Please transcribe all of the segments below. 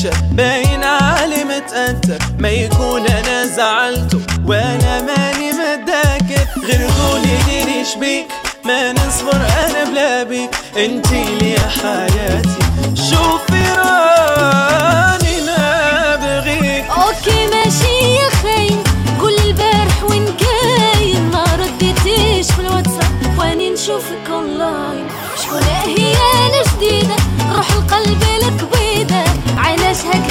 الشر باين عالي متأثر ما يكون أنا زعلته وأنا ماني متذاكر غير قولي لي ليش بيك؟ ما نصبر أنا بلا بيك. انتي لي حياتي. شوفي نشوفك اونلاين شكون هي؟ الجديدة روح القلب لك بيضة علاش هكذا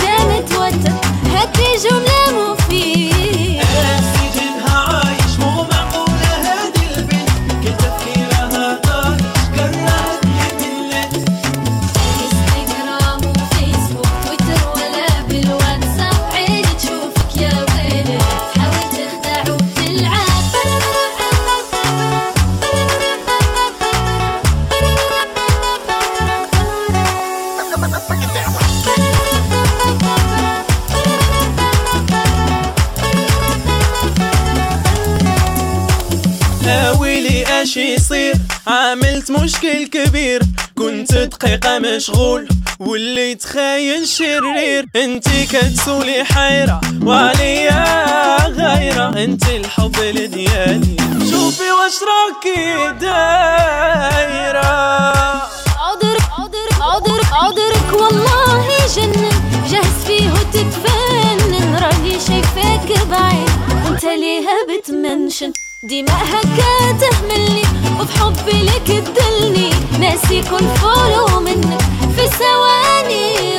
هاويلي اش يصير؟ عملت مشكل كبير. كنت دقيقة مشغول واللي تخاين شرير. انتي كتسولي حيرة وعليا غيرة انتي الحب ديالي. شوفي واش راكي دايرة. بعيد وانت ليها بتمنشن ديما هكا تهملني. وبحبي لك تدلني. ناسي يكون فولو منك. في ثواني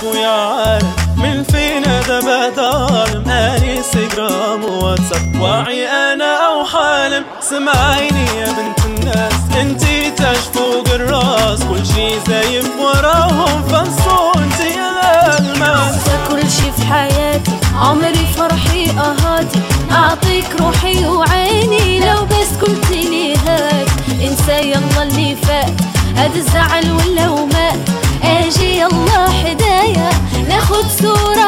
ناس شوفوا يا عالم من فين هذا ظالم إنستغرام وواتساب واعي أنا أو حالم؟ سمعيني يا بنت الناس. انتي تاج فوق الراس كل شي زايف وراهم فالصو انتي يا الماس انت كل شي في حياتي عمري فرحي أهاتي. أعطيك روحي وعيني. لو بس قلت لي هات. إنسى يلا اللي فات. هذا الزعل ولا ومات أجي يلا صورة بسناب شات